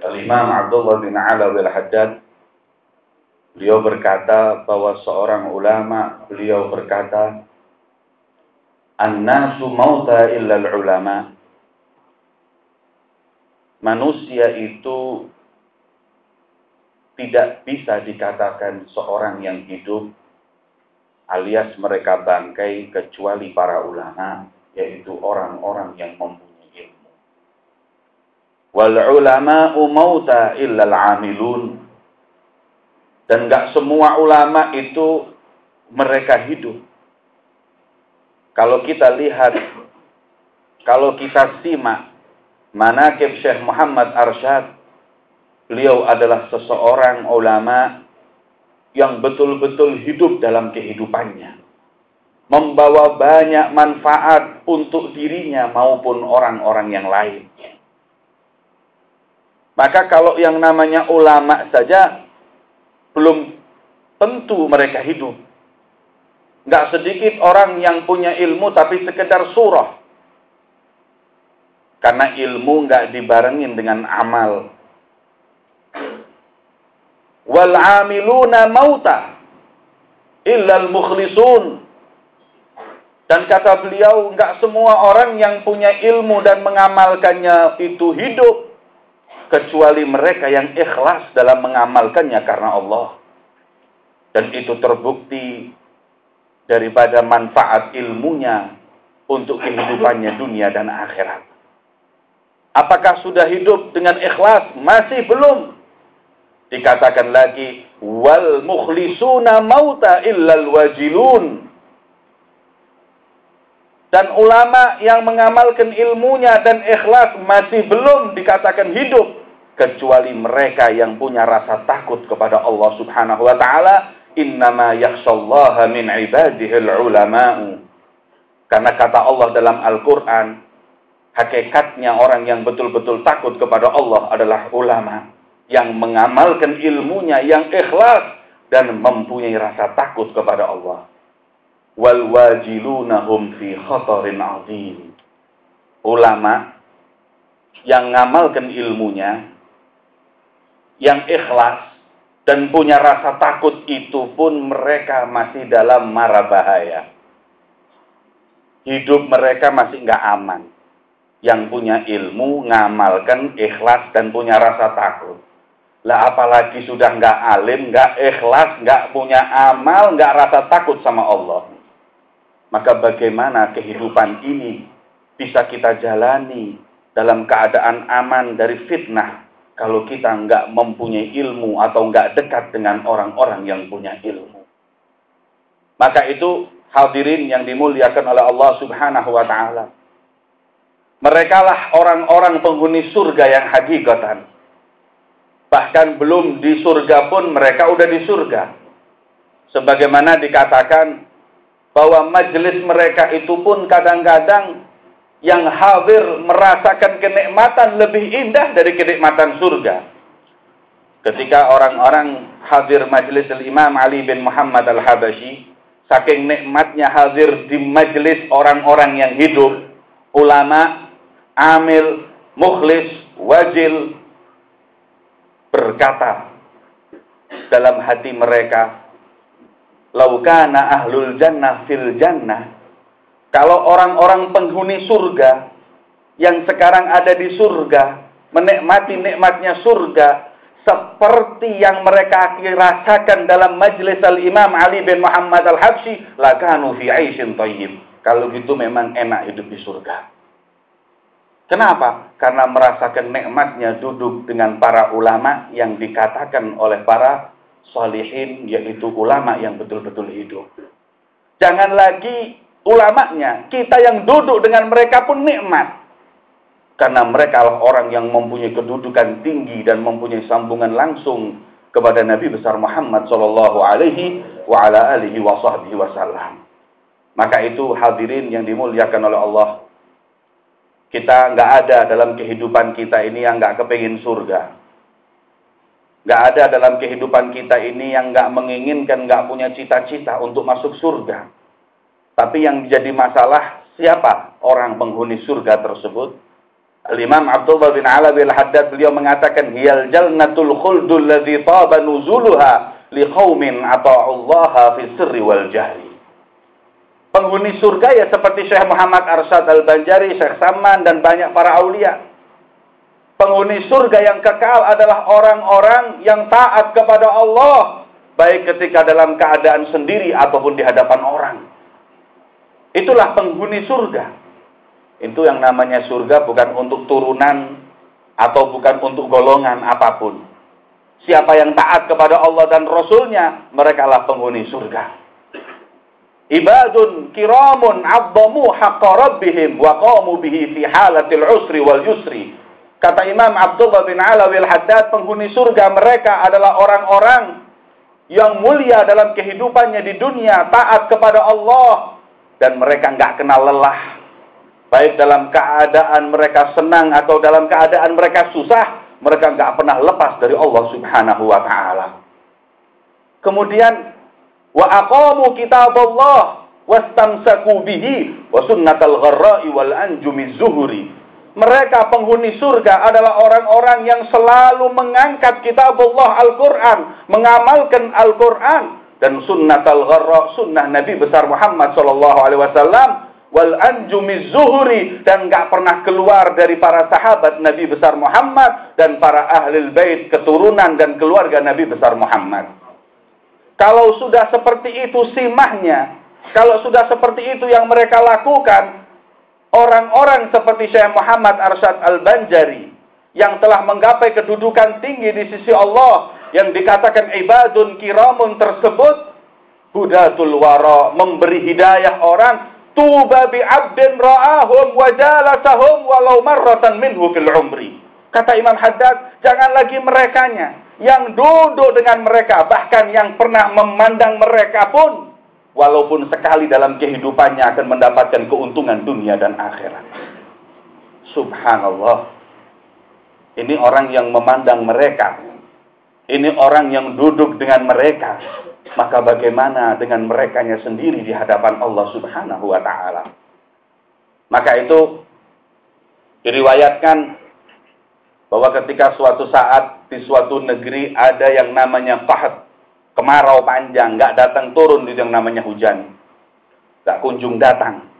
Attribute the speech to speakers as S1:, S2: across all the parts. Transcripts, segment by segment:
S1: Al-Imam Abdullah bin Alawi al-Haddad beliau berkata bahwa seorang ulama beliau berkata An-nasu mauta illa ulama Manusia itu tidak bisa dikatakan seorang yang hidup alias mereka bangkai kecuali para ulama yaitu orang-orang yang mempunyai Wal ulama'u mauta illa al-amilun. Dan gak semua ulama itu mereka hidup. Kalau kita lihat, kalau kita simak manakib Syekh Muhammad Arsyad, beliau adalah seseorang ulama yang betul-betul hidup dalam kehidupannya. Membawa banyak manfaat untuk dirinya maupun orang-orang yang lain. Maka kalau yang namanya ulama saja belum tentu mereka hidup. Nggak sedikit orang yang punya ilmu tapi sekedar surah. Karena ilmu nggak dibarengin dengan amal. Wal amiluna mauta illal mukhlisun. Dan kata beliau, nggak semua orang yang punya ilmu dan mengamalkannya itu hidup kecuali mereka yang ikhlas dalam mengamalkannya karena Allah. Dan itu terbukti daripada manfaat ilmunya untuk kehidupannya dunia dan akhirat. Apakah sudah hidup dengan ikhlas? Masih belum. Dikatakan lagi, wal mukhlisuna mauta illal wajilun. Dan ulama yang mengamalkan ilmunya dan ikhlas masih belum dikatakan hidup kecuali mereka yang punya rasa takut kepada Allah Subhanahu wa taala innama yakhshallaha min ibadihil ulama'u. Karena kata Allah dalam Al-Qur'an hakikatnya orang yang betul-betul takut kepada Allah adalah ulama yang mengamalkan ilmunya yang ikhlas dan mempunyai rasa takut kepada Allah. Wal wajilunahum fi khatarin azim. Ulama yang mengamalkan ilmunya yang ikhlas dan punya rasa takut itu pun mereka masih dalam mara bahaya. Hidup mereka masih nggak aman. Yang punya ilmu, ngamalkan, ikhlas, dan punya rasa takut. Lah apalagi sudah nggak alim, nggak ikhlas, nggak punya amal, nggak rasa takut sama Allah. Maka bagaimana kehidupan ini bisa kita jalani dalam keadaan aman dari fitnah, kalau kita nggak mempunyai ilmu atau nggak dekat dengan orang-orang yang punya ilmu. Maka itu hadirin yang dimuliakan oleh Allah Subhanahu wa taala. Mereka lah orang-orang penghuni surga yang hakikatan. Bahkan belum di surga pun mereka udah di surga. Sebagaimana dikatakan bahwa majelis mereka itu pun kadang-kadang yang hadir merasakan kenikmatan lebih indah dari kenikmatan surga. Ketika orang-orang hadir majelis Imam Ali bin Muhammad Al-Habashi, saking nikmatnya hadir di majelis orang-orang yang hidup, ulama, amil, mukhlis, wajil, berkata dalam hati mereka, Laukana ahlul jannah fil jannah, kalau orang-orang penghuni surga yang sekarang ada di surga, menikmati nikmatnya surga, seperti yang mereka rasakan dalam majlis al-imam Ali bin Muhammad al-Habsyi, lakanu fi aishin tayyib. Kalau gitu memang enak hidup di surga. Kenapa? Karena merasakan nikmatnya duduk dengan para ulama yang dikatakan oleh para salihin, yaitu ulama yang betul-betul hidup. Jangan lagi ulamanya, kita yang duduk dengan mereka pun nikmat. Karena mereka adalah orang yang mempunyai kedudukan tinggi dan mempunyai sambungan langsung kepada Nabi besar Muhammad Shallallahu Alaihi wa ala wasallam. Maka itu hadirin yang dimuliakan oleh Allah. Kita nggak ada dalam kehidupan kita ini yang nggak kepingin surga. Nggak ada dalam kehidupan kita ini yang nggak menginginkan, nggak punya cita-cita untuk masuk surga. Tapi yang menjadi masalah siapa orang penghuni surga tersebut? Al-Imam Abdullah bin Alawi al-Haddad beliau mengatakan hiyal jannatul khuldul ladzi taba nuzuluha liqaumin ata'ullaha fi sirri wal jahri. Penghuni surga ya seperti Syekh Muhammad Arsyad Al-Banjari, Syekh Saman dan banyak para aulia. Penghuni surga yang kekal adalah orang-orang yang taat kepada Allah baik ketika dalam keadaan sendiri ataupun di hadapan orang. Itulah penghuni surga. Itu yang namanya surga bukan untuk turunan atau bukan untuk golongan apa pun. Siapa yang taat kepada Allah dan Rasulnya, mereka lah penghuni surga. Ibadun kiramun abdamu haqqa rabbihim wa qamu bihi fi halatil usri wal yusri. Kata Imam Abdullah bin Alawi al-Haddad, penghuni surga mereka adalah orang-orang yang mulia dalam kehidupannya di dunia, taat kepada Allah, dan mereka nggak kenal lelah baik dalam keadaan mereka senang atau dalam keadaan mereka susah, mereka nggak pernah lepas dari Allah Subhanahu wa taala. Kemudian wa aqamu Allah wastamsaku bihi wa gharra'i wal anjumi zuhuri. Mereka penghuni surga adalah orang-orang yang selalu mengangkat kitab Allah Al-Quran, mengamalkan Al-Quran dan gharra, sunnah Nabi besar Muhammad Sallallahu Alaihi Wasallam wal anjumi zuhuri dan nggak pernah keluar dari para sahabat Nabi besar Muhammad dan para ahli bait keturunan dan keluarga Nabi besar Muhammad. Kalau sudah seperti itu simahnya, kalau sudah seperti itu yang mereka lakukan, orang-orang seperti Syekh Muhammad Arsyad Al-Banjari yang telah menggapai kedudukan tinggi di sisi Allah yang dikatakan ibadun kiramun tersebut hudatul wara memberi hidayah orang Tuba bi abdin ra'ahum wa jalasahum walau marratan minhu fil umri. Kata Imam Haddad, jangan lagi merekanya. Yang duduk dengan mereka, bahkan yang pernah memandang mereka pun, walaupun sekali dalam kehidupannya akan mendapatkan keuntungan dunia dan akhirat. Subhanallah. Ini orang yang memandang mereka. Ini orang yang duduk dengan mereka maka bagaimana dengan merekanya sendiri di hadapan Allah Subhanahu wa taala? Maka itu diriwayatkan bahwa ketika suatu saat di suatu negeri ada yang namanya fahat, kemarau panjang, nggak datang turun di yang namanya hujan, nggak kunjung datang.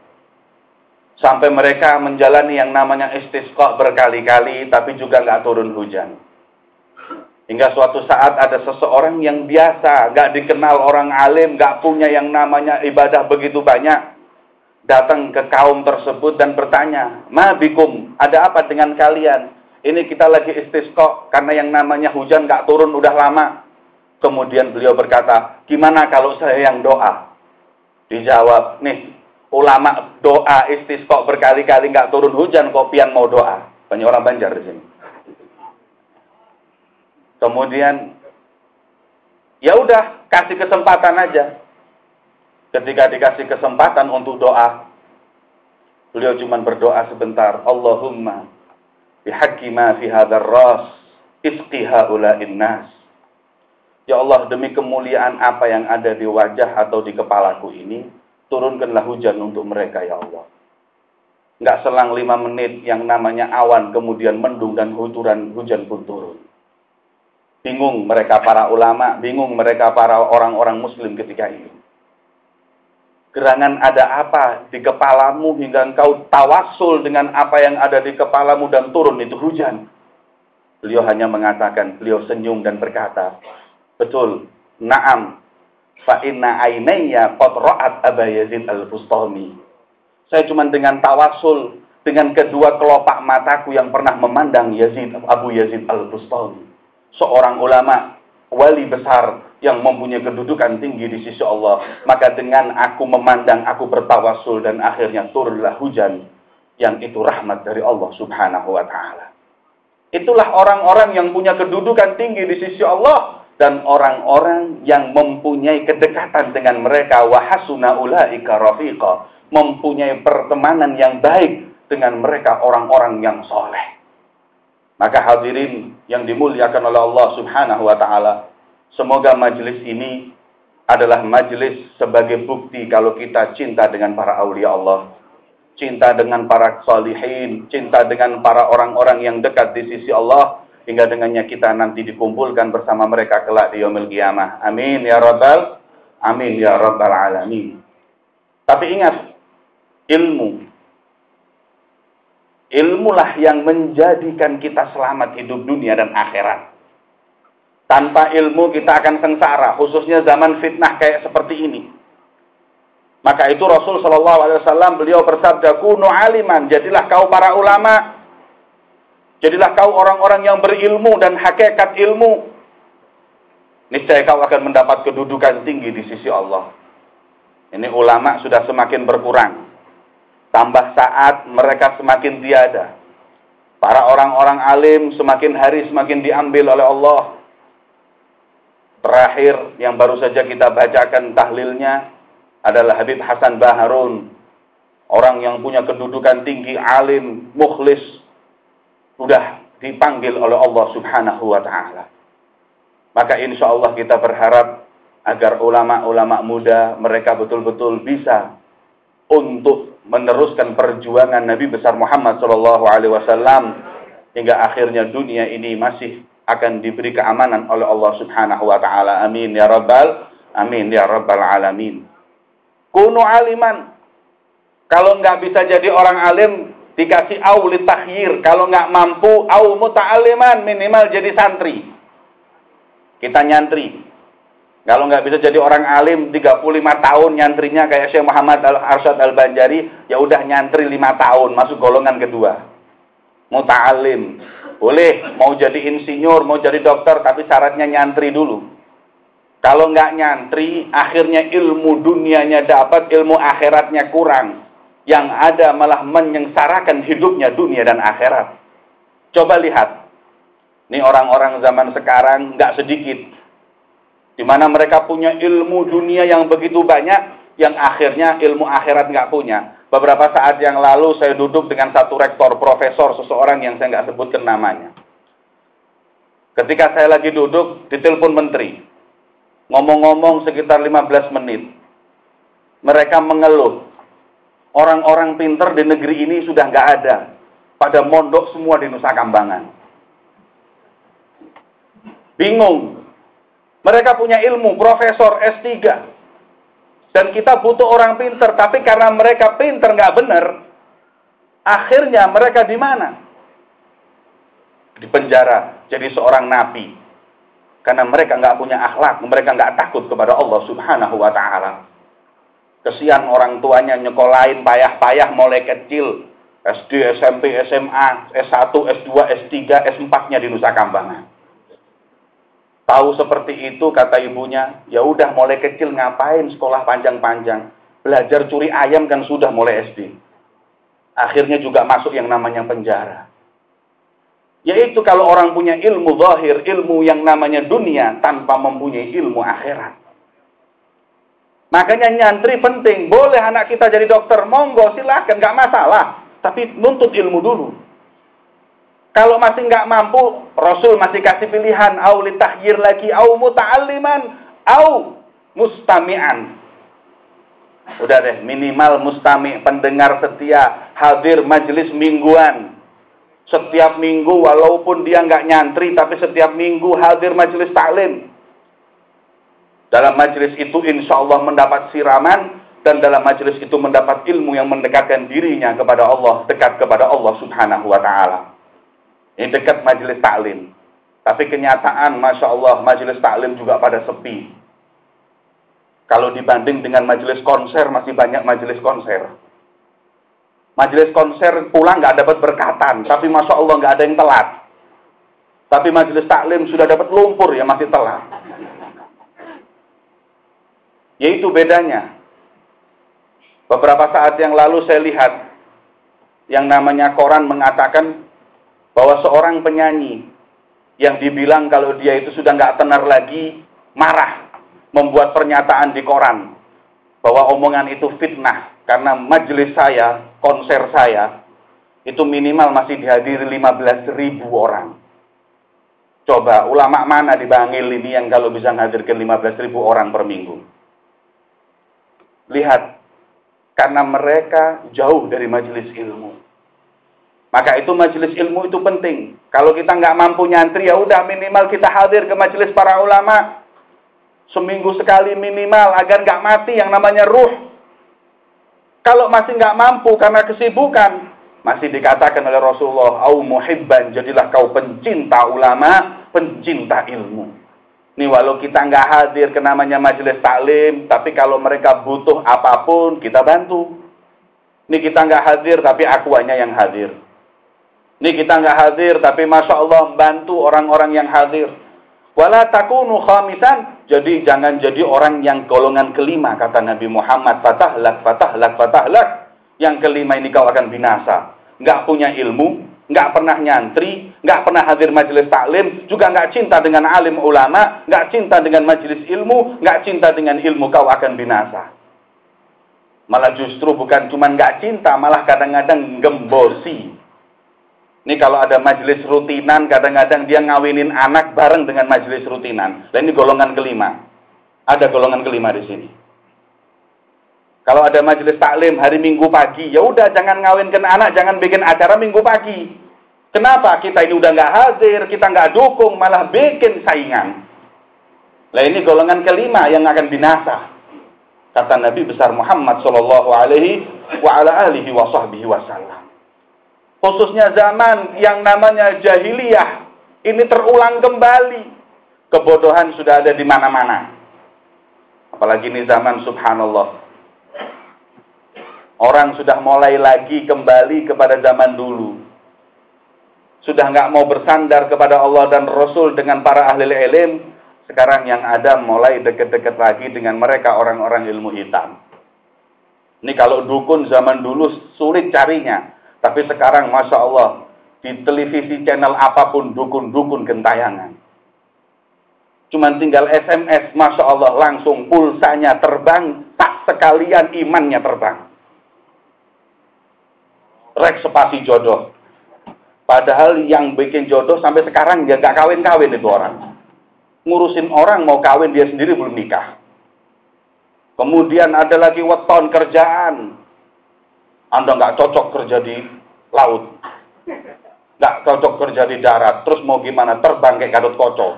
S1: Sampai mereka menjalani yang namanya istisqa berkali-kali, tapi juga nggak turun hujan. Hingga suatu saat ada seseorang yang biasa, gak dikenal orang alim, gak punya yang namanya ibadah begitu banyak. Datang ke kaum tersebut dan bertanya, Ma bikum, ada apa dengan kalian? Ini kita lagi istisqa karena yang namanya hujan gak turun udah lama. Kemudian beliau berkata, gimana kalau saya yang doa? Dijawab, nih ulama doa istisqa berkali-kali gak turun hujan, kopian mau doa. Banyak orang Banjar di sini. Kemudian ya udah kasih kesempatan aja. Ketika dikasih kesempatan untuk doa, beliau cuma berdoa sebentar. Allahumma bihaqqi ma fi hadzal ras isqi nas. Ya Allah, demi kemuliaan apa yang ada di wajah atau di kepalaku ini, turunkanlah hujan untuk mereka ya Allah. Nggak selang lima menit yang namanya awan kemudian mendung dan huturan hujan pun turun. Bingung mereka para ulama, bingung mereka para orang-orang muslim ketika itu. Gerangan ada apa di kepalamu hingga engkau tawasul dengan apa yang ada di kepalamu dan turun itu hujan. Beliau hanya mengatakan, beliau senyum dan berkata, betul, naam, fa inna ainayya qad ra'at Aba Yazid al-Bustami. Saya cuma dengan tawasul dengan kedua kelopak mataku yang pernah memandang Yazid Abu Yazid al-Bustami seorang ulama wali besar yang mempunyai kedudukan tinggi di sisi Allah, maka dengan aku memandang, aku bertawasul dan akhirnya turunlah hujan yang itu rahmat dari Allah Subhanahu wa taala. Itulah orang-orang yang punya kedudukan tinggi di sisi Allah dan orang-orang yang mempunyai kedekatan dengan mereka wa hasuna ulaika rafiqa, mempunyai pertemanan yang baik dengan mereka orang-orang yang soleh. Maka hadirin yang dimuliakan oleh Allah Subhanahu wa taala, semoga majelis ini adalah majelis sebagai bukti kalau kita cinta dengan para aulia Allah. cinta dengan para salihin, cinta dengan para orang-orang yang dekat di sisi Allah, hingga dengannya kita nanti dikumpulkan bersama mereka kelak di yaumil qiyamah. Amin ya rabbal amin ya rabbal alamin. Tapi ingat, ilmu ilmulah yang menjadikan kita selamat hidup dunia dan akhirat. Tanpa ilmu kita akan sengsara, khususnya zaman fitnah kayak seperti ini. Maka itu Rasul Shallallahu Alaihi Wasallam beliau bersabda, kuno aliman, jadilah kau para ulama, jadilah kau orang-orang yang berilmu dan hakikat ilmu. Niscaya kau akan mendapat kedudukan tinggi di sisi Allah. Ini ulama sudah semakin berkurang. Tambah saat mereka semakin tiada. Para orang-orang alim semakin hari semakin diambil oleh Allah. Terakhir yang baru saja kita bacakan tahlilnya adalah Habib Hasan Baharun. Orang yang punya kedudukan tinggi, alim, mukhlis. Sudah dipanggil oleh Allah subhanahu wa ta'ala. Maka insya Allah kita berharap agar ulama-ulama muda mereka betul-betul bisa untuk meneruskan perjuangan Nabi besar Muhammad Shallallahu Alaihi Wasallam hingga akhirnya dunia ini masih akan diberi keamanan oleh Allah Subhanahu Wa Taala. Amin ya Rabbal Amin ya Rabbal Alamin. Kuno aliman. Kalau nggak bisa jadi orang alim, dikasih auli takhir. Kalau nggak mampu, au muta'aliman minimal jadi santri. Kita nyantri. Kalau nggak bisa jadi orang alim 35 tahun nyantrinya kayak Syekh Muhammad Al Arsyad Al Banjari, ya udah nyantri 5 tahun masuk golongan kedua. Muta'alim. Boleh mau jadi insinyur, mau jadi dokter tapi syaratnya nyantri dulu. Kalau nggak nyantri, akhirnya ilmu dunianya dapat, ilmu akhiratnya kurang. Yang ada malah menyengsarakan hidupnya dunia dan akhirat. Coba lihat. Ini orang-orang zaman sekarang nggak sedikit. Di mana mereka punya ilmu dunia yang begitu banyak, yang akhirnya ilmu akhirat nggak punya. Beberapa saat yang lalu saya duduk dengan satu rektor, profesor, seseorang yang saya nggak sebutkan namanya. Ketika saya lagi duduk, ditelepon menteri Ngomong-ngomong sekitar 15 menit. Mereka mengeluh. Orang-orang pinter di negeri ini sudah nggak ada. Pada mondok semua di Nusa Kambangan. Bingung. Mereka punya ilmu, profesor S3. Dan kita butuh orang pinter. Tapi karena mereka pinter nggak benar, akhirnya mereka di mana? Di penjara, jadi seorang nabi karena mereka nggak punya akhlak, mereka nggak takut kepada Allah Subhanahu wa taala. Kesian orang tuanya nyekolahin payah-payah mulai kecil. SD, SMP, SMA, S1, S2, S3, S4-nya di Nusa Kambangan. Tahu seperti itu kata ibunya, ya udah mulai kecil ngapain sekolah panjang-panjang. Belajar curi ayam kan sudah mulai SD. Akhirnya juga masuk yang namanya penjara. Yaitu kalau orang punya ilmu zahir, ilmu yang namanya dunia tanpa mempunyai ilmu akhirat. Makanya nyantri penting. Boleh anak kita jadi dokter, monggo silahkan, nggak masalah. Tapi nuntut ilmu dulu. Kalau masih nggak mampu, Rasul masih kasih pilihan, au litahyir lagi, au muta'alliman, au mustami'an. Udah deh, minimal mustami, pendengar setia, hadir majelis mingguan, setiap minggu walaupun dia nggak nyantri tapi setiap minggu hadir majelis taklim. Dalam majelis itu insya Allah mendapat siraman dan dalam majelis itu mendapat ilmu yang mendekatkan dirinya kepada Allah, dekat kepada Allah Subhanahu wa taala. Ini dekat majelis taklim. Tapi kenyataan Masya Allah majelis taklim juga pada sepi. Kalau dibanding dengan majelis konser masih banyak majelis konser. Majelis konser pulang nggak dapat berkatan, tapi masya Allah nggak ada yang telat. Tapi majelis taklim sudah dapat lumpur ya masih telat. Yaitu bedanya. Beberapa saat yang lalu saya lihat yang namanya koran mengatakan bahwa seorang penyanyi yang dibilang kalau dia itu sudah nggak tenar lagi marah membuat pernyataan di koran bahwa omongan itu fitnah karena majelis saya konser saya itu minimal masih dihadiri 15 ribu orang. Coba ulama mana di Bangil ini yang kalau bisa menghadirkan 15 ribu orang per minggu? Lihat, Karena mereka jauh dari majelis ilmu. Maka itu majelis ilmu itu penting. Kalau kita nggak mampu nyantri, ya udah minimal kita hadir ke majelis para ulama. Seminggu sekali minimal agar nggak mati yang namanya ruh. Kalau masih nggak mampu karena kesibukan, masih dikatakan oleh Rasulullah, "Au muhibban, jadilah kau pencinta ulama, pencinta ilmu." Nih walau kita nggak hadir ke namanya majelis taklim, tapi kalau mereka butuh apa pun, kita bantu. Nih kita nggak hadir, tapi akuannya yang hadir. Nih kita nggak hadir, tapi masya Allah bantu orang-orang yang hadir. Wala takunu khamisan, jadi jangan jadi orang yang golongan kelima, kata Nabi Muhammad, fatahlak, fatahlak, fatahlak. Yang kelima ini kau akan binasa. Nggak punya ilmu, nggak pernah nyantri, nggak pernah hadir majelis taklim, juga nggak cinta dengan alim ulama, nggak cinta dengan majelis ilmu, nggak cinta dengan ilmu, kau akan binasa. Malah justru bukan cuma nggak cinta, malah kadang-kadang gembosi. Ini kalau ada majelis rutinan, kadang-kadang dia ngawinin anak bareng dengan majelis rutinan. Dan ini golongan kelima. Ada golongan kelima di sini. Kalau ada majelis taklim hari Minggu pagi, ya udah jangan ngawinkan anak, jangan bikin acara Minggu pagi. Kenapa? Kita ini udah nggak hadir, kita nggak dukung, malah bikin saingan. Nah ini golongan kelima yang akan binasa. Kata Nabi besar Muhammad Shallallahu Alaihi Wasallam. Khususnya zaman yang namanya jahiliyah ini terulang kembali. Kebodohan sudah ada di mana-mana. Apalagi ini zaman subhanallah Orang sudah mulai lagi kembali kepada zaman dulu. Sudah nggak mau bersandar kepada Allah dan Rasul dengan para ahli ilm. Sekarang yang ada mulai deket-deket lagi dengan mereka orang-orang ilmu hitam. Ini kalau dukun zaman dulu sulit carinya. Tapi sekarang Masya Allah, di televisi channel apa pun dukun-dukun gentayangan. Cuman tinggal SMS, Masya Allah, langsung pulsanya terbang, tak sekalian imannya terbang rek sepasi jodoh. Padahal yang bikin jodoh sampai sekarang ya gak kawin-kawin itu orang. Ngurusin orang mau kawin dia sendiri belum nikah. Kemudian ada lagi weton kerjaan. Anda nggak cocok kerja di laut. Nggak cocok kerja di darat. Terus mau gimana? Terbang kayak gadot kocok.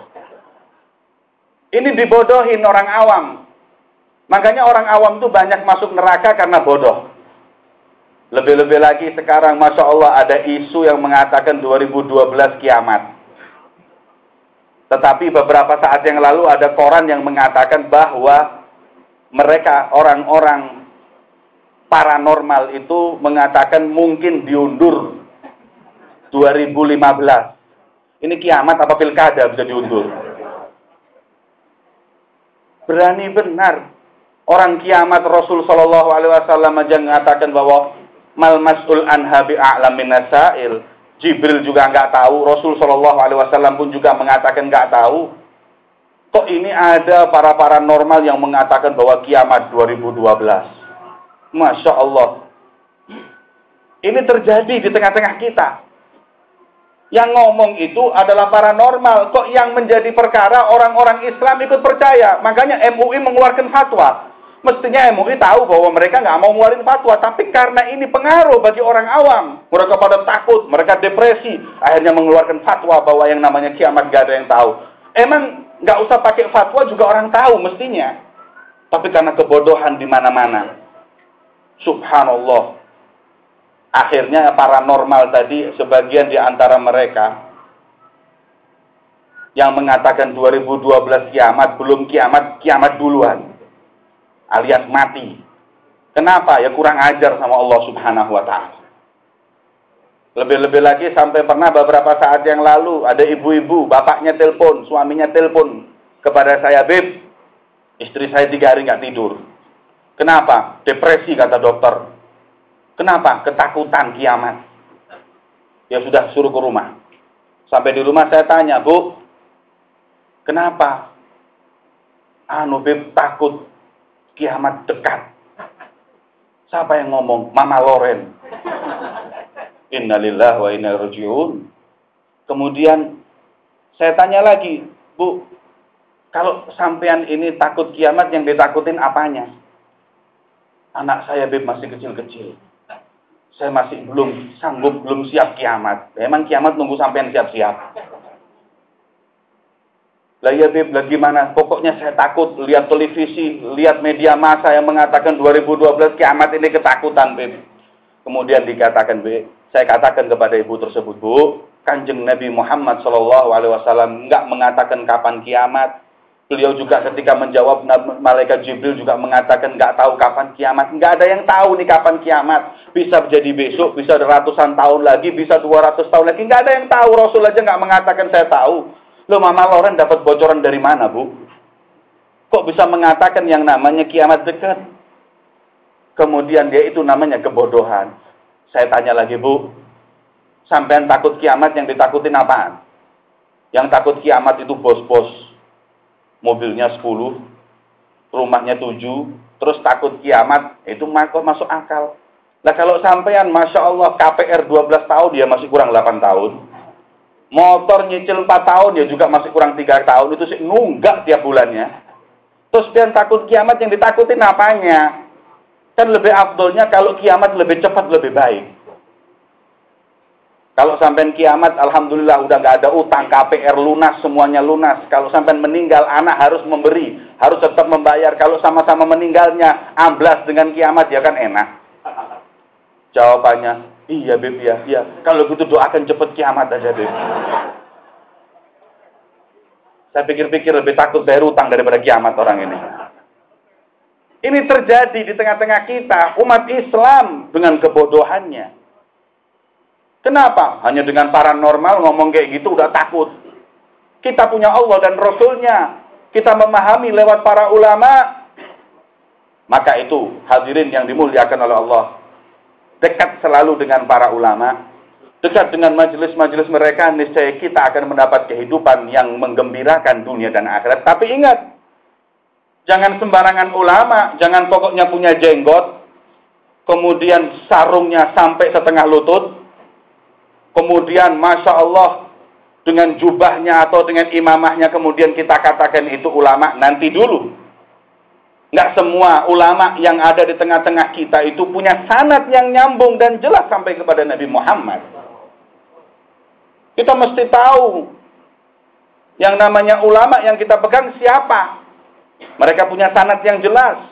S1: Ini dibodohin orang awam. Makanya orang awam itu banyak masuk neraka karena bodoh. Lebih-lebih lagi sekarang Masya Allah ada isu yang mengatakan 2012 kiamat. Tetapi beberapa saat yang lalu ada koran yang mengatakan bahwa mereka orang-orang paranormal itu mengatakan mungkin diundur 2015. Ini kiamat apa pilkada bisa diundur? Berani benar. Orang kiamat Rasul Shallallahu Alaihi Wasallam aja mengatakan bahwa mal mas'ul anha nasail. Jibril juga nggak tahu, Rasul Shallallahu Alaihi Wasallam pun juga mengatakan nggak tahu. Kok ini ada para paranormal yang mengatakan bahwa kiamat 2012? Masya Allah. Ini terjadi di tengah-tengah kita. Yang ngomong itu adalah paranormal. Kok yang menjadi perkara orang-orang Islam ikut percaya. Makanya MUI mengeluarkan fatwa. Mestinya MUI tahu bahwa mereka nggak mau ngeluarin fatwa, tapi karena ini pengaruh bagi orang awam, mereka pada takut, mereka depresi, akhirnya mengeluarkan fatwa bahwa yang namanya kiamat gak ada yang tahu. Emang nggak usah pakai fatwa juga orang tahu mestinya, tapi karena kebodohan di mana-mana, subhanallah, akhirnya paranormal tadi sebagian di antara mereka yang mengatakan 2012 kiamat belum kiamat kiamat duluan alias mati. Kenapa? Ya kurang ajar sama Allah Subhanahu wa taala. Lebih-lebih lagi sampai pernah beberapa saat yang lalu ada ibu-ibu, bapaknya telepon, suaminya telepon kepada saya, "Beb, istri saya tiga hari nggak tidur." Kenapa? Depresi kata dokter. Kenapa? Ketakutan kiamat. Ya sudah suruh ke rumah. Sampai di rumah saya tanya, "Bu, kenapa?" Anu Beb takut kiamat dekat. Siapa yang ngomong? Mama Loren. Innalillah wa inna rajiun. Kemudian saya tanya lagi, Bu, kalau sampean ini takut kiamat yang ditakutin apanya? Anak saya Beb masih kecil-kecil. Saya masih belum sanggup, belum siap kiamat. Memang kiamat nunggu sampai siap-siap. Lah ya Beb, lah gimana? Pokoknya saya takut lihat televisi, lihat media massa yang mengatakan 2012 kiamat ini ketakutan Beb. Kemudian dikatakan Beb, saya katakan kepada ibu tersebut, Bu, Kanjeng Nabi Muhammad Shallallahu Alaihi Wasallam nggak mengatakan kapan kiamat. Beliau juga ketika menjawab malaikat Jibril juga mengatakan nggak tahu kapan kiamat. Nggak ada yang tahu nih kapan kiamat. Bisa jadi besok, bisa ratusan tahun lagi, bisa dua ratus tahun lagi. Nggak ada yang tahu. Rasul aja nggak mengatakan saya tahu. Loh Mama Loren dapat bocoran dari mana Bu? Kok bisa mengatakan yang namanya kiamat dekat? Kemudian dia itu namanya kebodohan. Saya tanya lagi Bu, sampean takut kiamat yang ditakutin apaan? Yang takut kiamat itu bos-bos. Mobilnya 10, rumahnya 7, terus takut kiamat, itu masuk akal. Nah kalau sampean, Masya Allah, KPR 12 tahun, dia masih kurang 8 tahun Motor nyicil 4 tahun ya juga masih kurang 3 tahun itu sih nunggak tiap bulannya. Terus pian takut kiamat yang ditakutin apanya? Kan lebih afdolnya kalau kiamat lebih cepat lebih baik. Kalau sampai kiamat, alhamdulillah udah nggak ada utang, KPR lunas, semuanya lunas. Kalau sampai meninggal, anak harus memberi, harus tetap membayar. Kalau sama-sama meninggalnya, amblas dengan kiamat ya kan enak. Jawabannya, Iya Beb ya, iya. Kalau gitu doakan cepet kiamat aja Beb. Saya pikir-pikir lebih takut bayar utang daripada kiamat orang ini. Ini terjadi di tengah-tengah kita, umat Islam dengan kebodohannya. Kenapa? Hanya dengan paranormal ngomong kayak gitu udah takut. Kita punya Allah dan Rasulnya. Kita memahami lewat para ulama. Maka itu hadirin yang dimuliakan oleh Allah dekat selalu dengan para ulama, dekat dengan majelis-majelis mereka, niscaya kita akan mendapat kehidupan yang menggembirakan dunia dan akhirat. Tapi ingat, jangan sembarangan ulama, jangan pokoknya punya jenggot, kemudian sarungnya sampai setengah lutut, kemudian masya Allah dengan jubahnya atau dengan imamahnya kemudian kita katakan itu ulama nanti dulu Nggak semua ulama yang ada di tengah-tengah kita itu punya sanat yang nyambung dan jelas sampai kepada Nabi Muhammad. Kita mesti tahu yang namanya ulama yang kita pegang siapa. Mereka punya sanat yang jelas.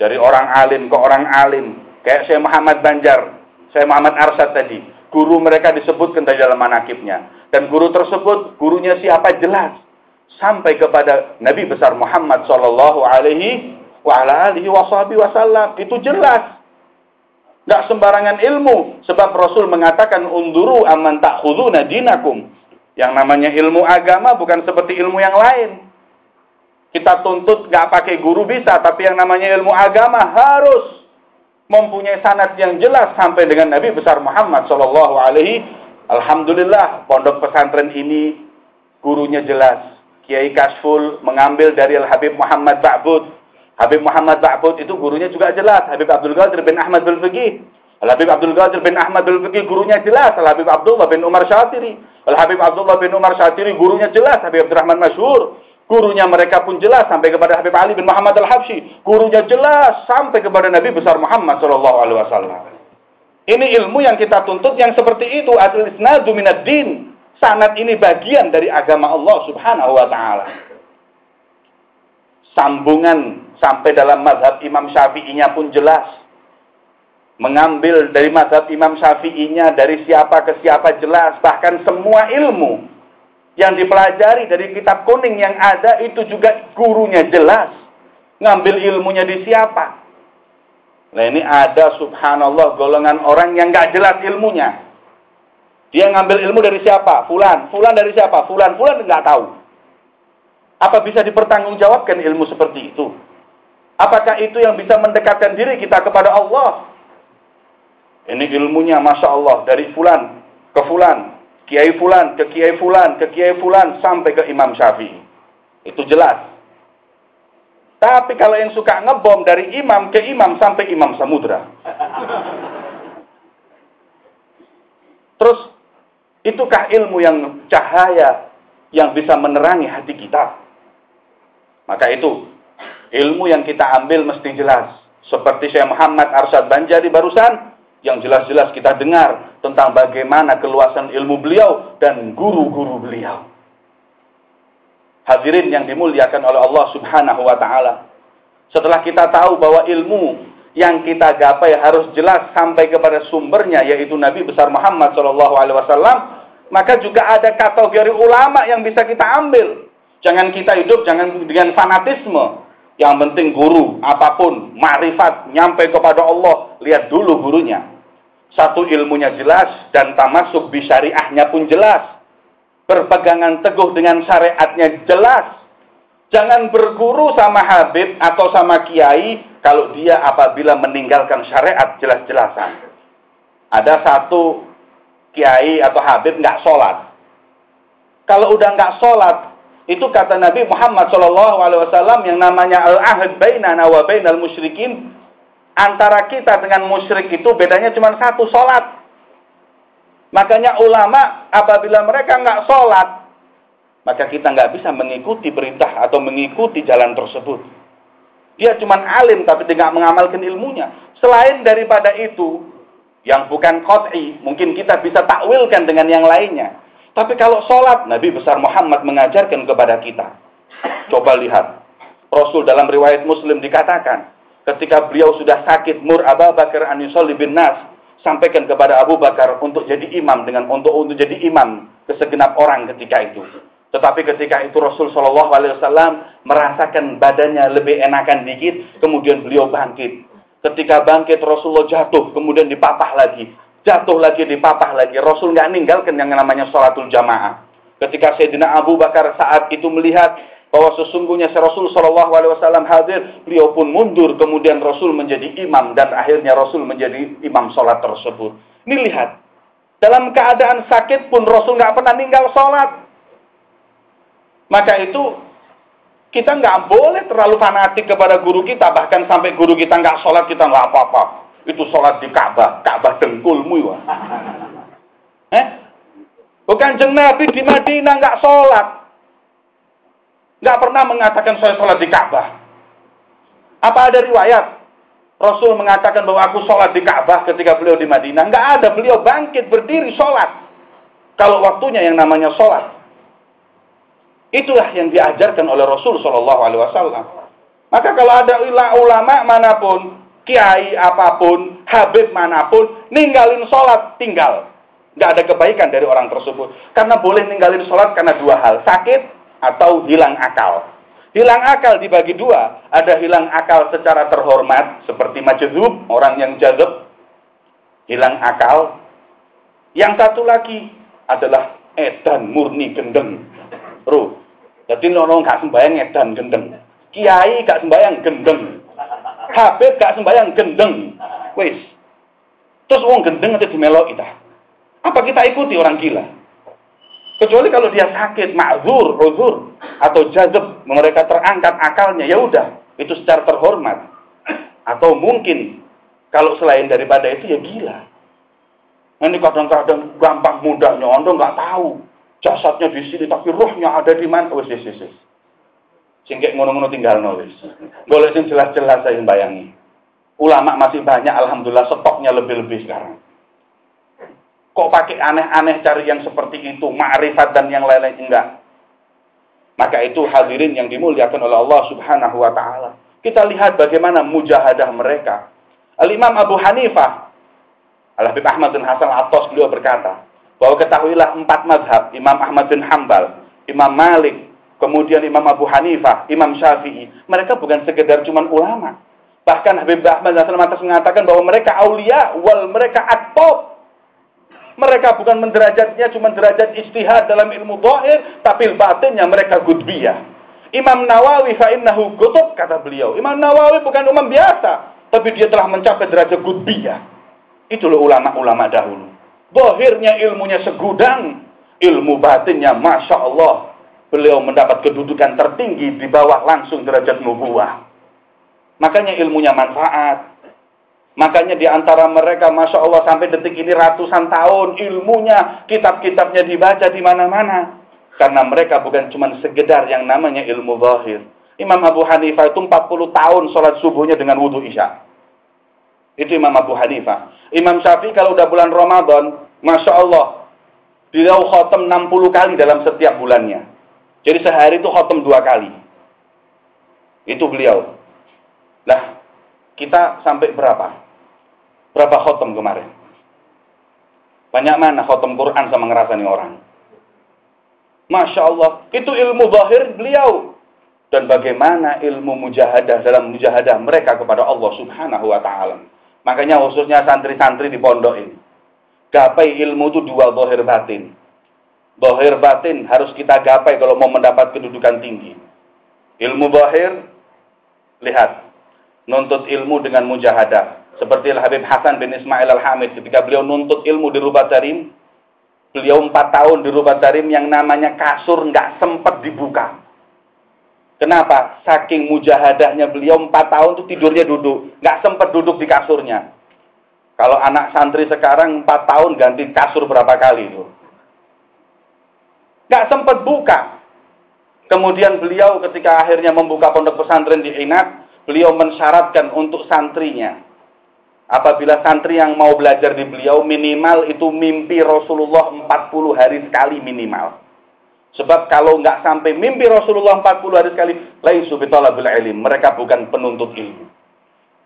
S1: Dari orang alim ke orang alim. Kayak saya Muhammad Banjar, saya Muhammad Arsad tadi. Guru mereka disebutkan di dalam manakibnya. Dan guru tersebut, gurunya siapa? Jelas. Sampai kepada Nabi besar Muhammad Shallallahu Alaihi Wasallam itu jelas. Nggak sembarangan ilmu. Sebab Rasul mengatakan unduru aman tak dinakum. Yang namanya ilmu agama bukan seperti ilmu yang lain. Kita tuntut nggak pakai guru bisa tapi yang namanya ilmu agama harus mempunyai sanad yang jelas sampai dengan Nabi besar Muhammad Shallallahu Alaihi Alhamdulillah pondok pesantren ini gurunya jelas Kiai Kasful mengambil dari Al Habib Muhammad Ba'bud. Habib Muhammad Ba'bud itu gurunya juga jelas. Habib Abdul Qadir bin Ahmad Fiqih. Al Habib Abdul Qadir bin Ahmad Fiqih gurunya jelas. Al Habib Abdullah bin Umar Syatiri. Al Habib Abdullah bin Umar Syatiri gurunya jelas. Habib Abdurrahman Masyhur. Gurunya mereka pun jelas sampai kepada Habib Ali bin Muhammad Al-Habsyi. Gurunya jelas sampai kepada Nabi besar Muhammad sallallahu alaihi wasallam. Ini ilmu yang kita tuntut yang seperti itu. Al-isnadu minad din sanat ini bagian dari agama Allah Subhanahu wa taala. Sambungan sampai dalam mazhab Imam Syafi'inya pun jelas. Mengambil dari mazhab Imam Syafi'inya dari siapa ke siapa jelas, bahkan semua ilmu yang dipelajari dari kitab kuning yang ada itu juga gurunya jelas. Ngambil ilmunya di siapa? Nah ini ada subhanallah golongan orang yang gak jelas ilmunya. Dia ngambil ilmu dari siapa? Fulan. Fulan dari siapa? Fulan. Fulan nggak tahu. Apa bisa dipertanggungjawabkan ilmu seperti itu? Apakah itu yang bisa mendekatkan diri kita kepada Allah? Ini ilmunya Masya Allah. Dari Fulan ke Fulan. Kiai Fulan ke Kiai Fulan ke Kiai Fulan sampai ke Imam Syafi'i. Itu jelas. Tapi kalau yang suka ngebom dari imam ke imam sampai imam samudra. Terus Itukah ilmu yang cahaya yang bisa menerangi hati kita? Maka itu, ilmu yang kita ambil mesti jelas. Seperti Syekh Muhammad Arsyad Banjari barusan, yang jelas-jelas kita dengar tentang bagaimana keluasan ilmu beliau dan guru-guru beliau. Hadirin yang dimuliakan oleh Allah Subhanahu wa taala. Setelah kita tahu bahwa ilmu yang kita gapai harus jelas sampai kepada sumbernya yaitu Nabi besar Muhammad Shallallahu alaihi wasallam, maka juga ada kategori ulama yang bisa kita ambil. Jangan kita hidup jangan dengan fanatisme. Yang penting guru, apa pun, marifat, nyampe kepada Allah, lihat dulu gurunya. Satu ilmunya jelas dan tamasuk bisyariahnya pun jelas. Berpegangan teguh dengan syariatnya jelas. Jangan berguru sama Habib atau sama Kiai kalau dia apabila meninggalkan syariat jelas-jelasan. Ada satu Kiai atau Habib nggak sholat. Kalau udah nggak sholat, itu kata Nabi Muhammad SAW yang namanya al-ahd bainana wa bainal musyrikin Antara kita dengan musyrik itu bedanya cuma satu sholat. Makanya ulama apabila mereka nggak sholat, maka kita nggak bisa mengikuti perintah atau mengikuti jalan tersebut. Dia cuma alim tapi tidak mengamalkan ilmunya. Selain daripada itu, yang bukan khot'i, mungkin kita bisa takwilkan dengan yang lainnya. Tapi kalau sholat, Nabi besar Muhammad mengajarkan kepada kita. Coba lihat. Rasul dalam riwayat Muslim dikatakan, ketika beliau sudah sakit mur Abu Bakar an bin Nas sampaikan kepada Abu Bakar untuk jadi imam dengan untuk untuk jadi imam ke segenap orang ketika itu. Tetapi ketika itu Rasul Shallallahu Alaihi Wasallam merasakan badannya lebih enakan dikit, kemudian beliau bangkit. Ketika bangkit Rasulullah jatuh, kemudian dipapah lagi, jatuh lagi dipapah lagi. Rasul nggak ninggalkan yang namanya sholatul jamaah. Ketika Sayyidina Abu Bakar saat itu melihat bahwa sesungguhnya Rasul Shallallahu Alaihi Wasallam hadir, beliau pun mundur, kemudian Rasul menjadi imam dan akhirnya Rasul menjadi imam sholat tersebut. Ini lihat, dalam keadaan sakit pun Rasul nggak pernah ninggal sholat. Maka itu kita nggak boleh terlalu fanatik kepada guru kita, bahkan sampai guru kita nggak sholat kita nggak apa-apa. Itu sholat di Ka'bah, Ka'bah dengkulmu ya. Eh? Bukan jeng Nabi di Madinah nggak sholat, Nggak pernah mengatakan saya sholat di Ka'bah. Apa ada riwayat? Rasul mengatakan bahwa aku sholat di Ka'bah ketika beliau di Madinah. Nggak ada. Beliau bangkit, berdiri, sholat. Kalau waktunya yang namanya sholat. Itulah yang diajarkan oleh Rasul Shallallahu Alaihi Wasallam. Maka kalau ada ulama mana pun, kiai apa pun, habib mana pun, ninggalin sholat, tinggal. Nggak ada kebaikan dari orang tersebut. Karena boleh ninggalin sholat karena dua hal. Sakit atau hilang akal. Hilang akal dibagi dua. Ada hilang akal secara terhormat, seperti majzub, orang yang jazab. Hilang akal. Yang satu lagi adalah edan murni gendeng. Ruh. Jadi orang gak sembayang edan gendeng. Kiai gak sembayang gendeng. Habib gak sembayang gendeng. Wis. Terus orang gendeng itu dimelok kita. Apa kita ikuti orang gila? Kecuali kalau dia sakit, ma'zur, uzur, atau jazab, mereka terangkat akalnya, ya udah, itu secara terhormat. Atau mungkin, kalau selain daripada itu, ya gila. Ini kadang-kadang gampang mudahnya, Anda nggak tahu. Jasadnya di sini, tapi rohnya ada di mana. Wis, wis, wis. Singkek ngono-ngono tinggal nulis. Boleh sing jelas-jelas saya bayangi. Ulama masih banyak, alhamdulillah stoknya lebih-lebih sekarang. Kok pakai aneh-aneh cari yang seperti itu, ma'rifat dan yang lain-lain enggak. Maka itu hadirin yang dimuliakan oleh Allah Subhanahu wa taala. Kita lihat bagaimana mujahadah mereka. Al-Imam Abu Hanifah Al-Habib Ahmad bin Hasan Atos beliau berkata bahwa ketahuilah empat mazhab Imam Ahmad bin Hambal, Imam Malik, kemudian Imam Abu Hanifah, Imam Syafi'i. Mereka bukan sekedar cuma ulama. Bahkan Habib Ahmad bin Hasan Atos mengatakan bahwa mereka aulia wal mereka atop mereka bukan menderajatnya cuma derajat istihad dalam ilmu dohir, tapi batinnya mereka gudbiyah. Imam Nawawi fa'innahu gutub, kata beliau. Imam Nawawi bukan umam biasa, tapi dia telah mencapai derajat gudbiyah. Itulah ulama-ulama dahulu. Dohirnya ilmunya segudang, ilmu batinnya Masya Allah. Beliau mendapat kedudukan tertinggi di bawah langsung derajat nubuah. Makanya ilmunya manfaat, Makanya di antara mereka, Masya Allah sampai detik ini ratusan tahun ilmunya, kitab-kitabnya dibaca di mana-mana. Karena mereka bukan cuma sekedar yang namanya ilmu zahir. Imam Abu Hanifah itu 40 tahun sholat subuhnya dengan wudhu isya. Itu Imam Abu Hanifah. Imam Syafi'i kalau udah bulan Ramadan, Masya Allah, beliau khotem 60 kali dalam setiap bulannya. Jadi sehari itu khotem dua kali. Itu beliau. Lah, kita sampai berapa? Berapa khotem kemarin? Banyak mana khotem Quran sama ngerasani orang? Masya Allah, itu ilmu zahir beliau. Dan bagaimana ilmu mujahadah dalam mujahadah mereka kepada Allah subhanahu wa ta'ala. Makanya khususnya santri-santri di pondok ini. Gapai ilmu itu dua zahir batin. Zahir batin harus kita gapai kalau mau mendapat kedudukan tinggi. Ilmu zahir, lihat. Nuntut ilmu dengan mujahadah. Seperti Habib Hasan bin Ismail Al-Hamid ketika beliau nuntut ilmu di Rubat Tarim, Beliau empat tahun di rumah Tarim yang namanya kasur nggak sempat dibuka. Kenapa? Saking mujahadahnya beliau empat tahun itu tidurnya duduk, nggak sempat duduk di kasurnya. Kalau anak santri sekarang empat tahun ganti kasur berapa kali itu? Nggak sempat buka. Kemudian beliau ketika akhirnya membuka pondok pesantren di Inat, beliau mensyaratkan untuk santrinya Apabila santri yang mau belajar di beliau minimal itu mimpi Rasulullah 40 hari sekali minimal. Sebab kalau nggak sampai mimpi Rasulullah 40 hari sekali, laisu bitolabul ilim. Mereka bukan penuntut ilmu.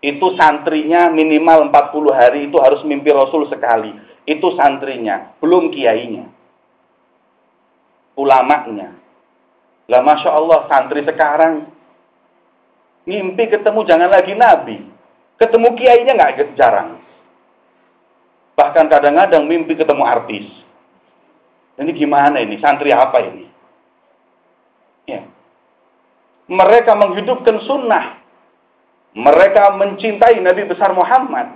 S1: Itu santrinya minimal 40 hari itu harus mimpi Rasul sekali. Itu santrinya, belum kiainya. Ulamanya. Lah Masya Allah santri sekarang mimpi ketemu jangan lagi Nabi. Ketemu kiainya nggak jarang. Bahkan kadang-kadang mimpi ketemu artis. Ini gimana ini? Santri apa ini? Ya. Mereka menghidupkan sunnah. Mereka mencintai Nabi besar Muhammad.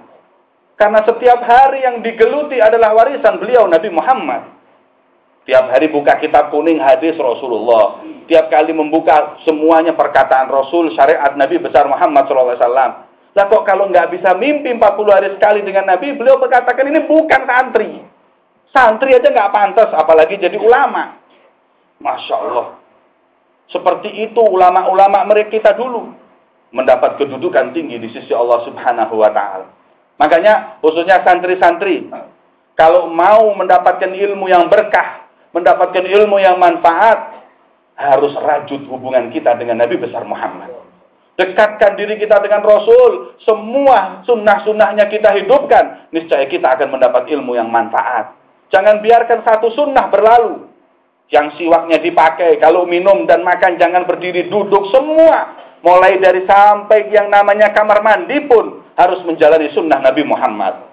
S1: Karena setiap hari yang digeluti adalah warisan beliau Nabi Muhammad. Tiap hari buka kitab kuning hadis Rasulullah. Tiap kali membuka semuanya perkataan Rasul, syariat Nabi besar Muhammad SAW. Lah kok kalau nggak bisa mimpi 40 hari sekali dengan Nabi, beliau berkatakan ini bukan santri. Santri aja nggak pantas, apalagi jadi ulama. Masya Allah. Seperti itu ulama-ulama mereka kita dulu. Mendapat kedudukan tinggi di sisi Allah subhanahu wa ta'ala. Makanya khususnya santri-santri. Kalau mau mendapatkan ilmu yang berkah, mendapatkan ilmu yang manfaat, harus rajut hubungan kita dengan Nabi besar Muhammad. Dekatkan diri kita dengan Rasul. Semua sunnah-sunnahnya kita hidupkan. Niscaya kita akan mendapat ilmu yang manfaat. Jangan biarkan satu sunnah berlalu. Yang siwaknya dipakai. Kalau minum dan makan jangan berdiri duduk semua. Mulai dari sampai yang namanya kamar mandi pun harus menjalani sunnah Nabi Muhammad.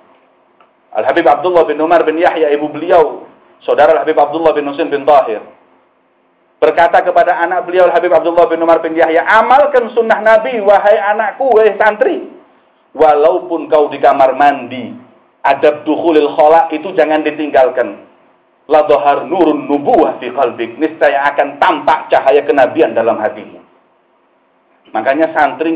S1: Al-Habib Abdullah bin Umar bin Yahya ibu beliau. Saudara Al-Habib Abdullah bin Husin bin Tahir berkata kepada anak beliau Habib Abdullah bin Umar bin Yahya, amalkan sunnah Nabi, wahai anakku, wahai santri. Walaupun kau di kamar mandi, adab dukhulil khola itu jangan ditinggalkan. La dohar nurun nubuwah fi qalbik. Niscaya akan tampak cahaya kenabian dalam hatimu. Makanya santri